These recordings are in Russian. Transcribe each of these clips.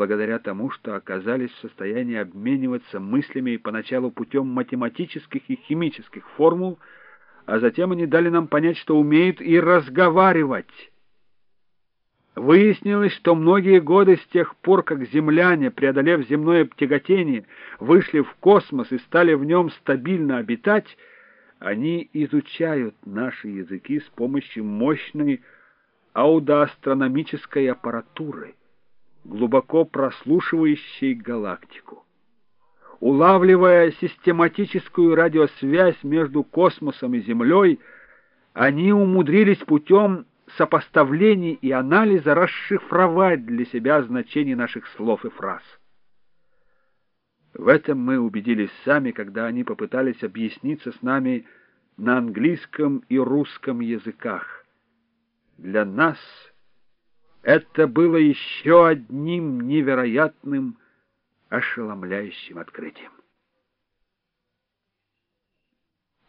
благодаря тому, что оказались в состоянии обмениваться мыслями поначалу путем математических и химических формул, а затем они дали нам понять, что умеют и разговаривать. Выяснилось, что многие годы с тех пор, как земляне, преодолев земное тяготение, вышли в космос и стали в нем стабильно обитать, они изучают наши языки с помощью мощной аудоастрономической аппаратуры глубоко прослушивающей галактику. Улавливая систематическую радиосвязь между космосом и Землей, они умудрились путем сопоставлений и анализа расшифровать для себя значение наших слов и фраз. В этом мы убедились сами, когда они попытались объясниться с нами на английском и русском языках. Для нас — это было еще одним невероятным, ошеломляющим открытием.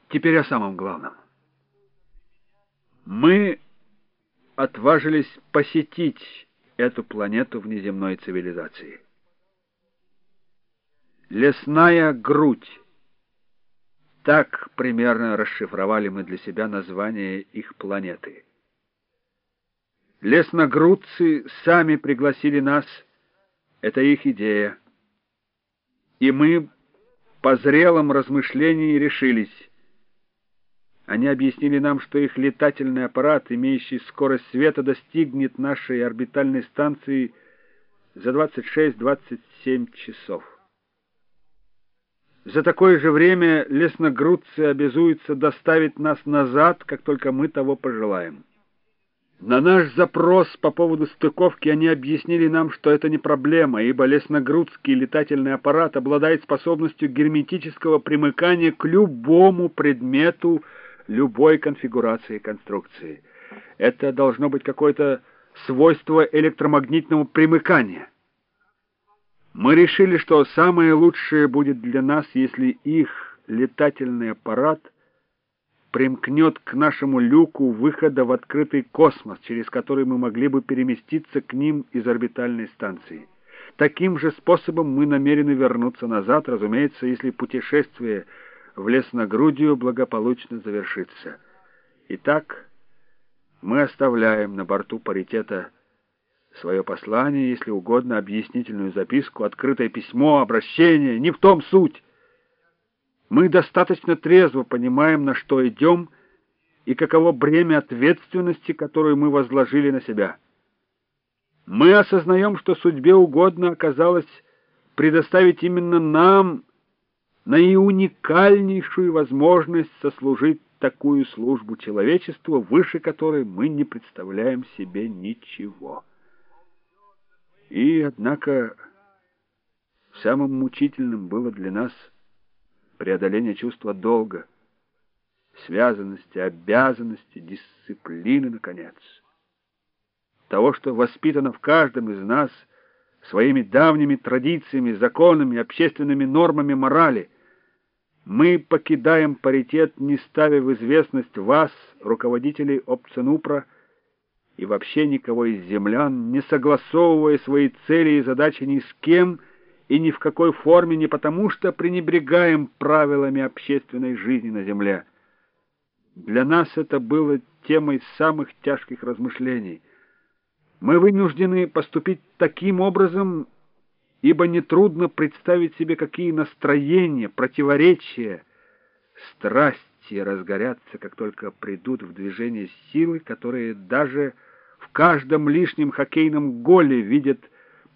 Теперь о самом главном. Мы отважились посетить эту планету внеземной цивилизации. Лесная грудь. Так примерно расшифровали мы для себя название их планеты. Лесногрудцы сами пригласили нас, это их идея. И мы по зрелом размышлении решились. Они объяснили нам, что их летательный аппарат, имеющий скорость света, достигнет нашей орбитальной станции за 26-27 часов. За такое же время лесногрудцы обязуются доставить нас назад, как только мы того пожелаем. На наш запрос по поводу стыковки они объяснили нам, что это не проблема, ибо лесногрудский летательный аппарат обладает способностью герметического примыкания к любому предмету любой конфигурации конструкции. Это должно быть какое-то свойство электромагнитного примыкания. Мы решили, что самое лучшее будет для нас, если их летательный аппарат — примкнет к нашему люку выхода в открытый космос, через который мы могли бы переместиться к ним из орбитальной станции. Таким же способом мы намерены вернуться назад, разумеется, если путешествие в лесногрудию благополучно завершится. Итак, мы оставляем на борту паритета свое послание, если угодно, объяснительную записку, открытое письмо, обращение, не в том суть. Мы достаточно трезво понимаем, на что идем, и каково бремя ответственности, которую мы возложили на себя. Мы осознаем, что судьбе угодно оказалось предоставить именно нам наиуникальнейшую возможность сослужить такую службу человечеству, выше которой мы не представляем себе ничего. И, однако, самым мучительным было для нас — преодоление чувства долга, связанности, обязанности, дисциплины, наконец. Того, что воспитано в каждом из нас своими давними традициями, законами, общественными нормами морали. Мы покидаем паритет, не ставя в известность вас, руководителей Опценупра, и вообще никого из землян, не согласовывая свои цели и задачи ни с кем, и ни в какой форме не потому, что пренебрегаем правилами общественной жизни на земле. Для нас это было темой самых тяжких размышлений. Мы вынуждены поступить таким образом, ибо нетрудно представить себе, какие настроения, противоречия, страсти разгорятся, как только придут в движение силы, которые даже в каждом лишнем хоккейном голе видят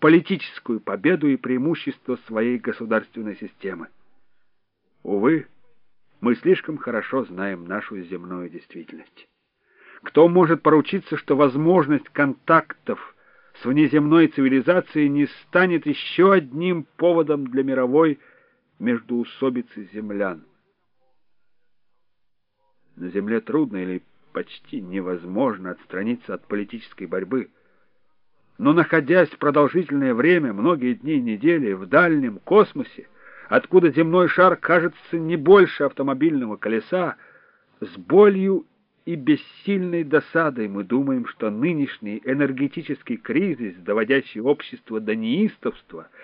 политическую победу и преимущество своей государственной системы. Увы, мы слишком хорошо знаем нашу земную действительность. Кто может поручиться, что возможность контактов с внеземной цивилизацией не станет еще одним поводом для мировой междуусобицы землян? На Земле трудно или почти невозможно отстраниться от политической борьбы – но находясь продолжительное время, многие дни и недели, в дальнем космосе, откуда земной шар кажется не больше автомобильного колеса, с болью и бессильной досадой мы думаем, что нынешний энергетический кризис, доводящий общество до неистовства,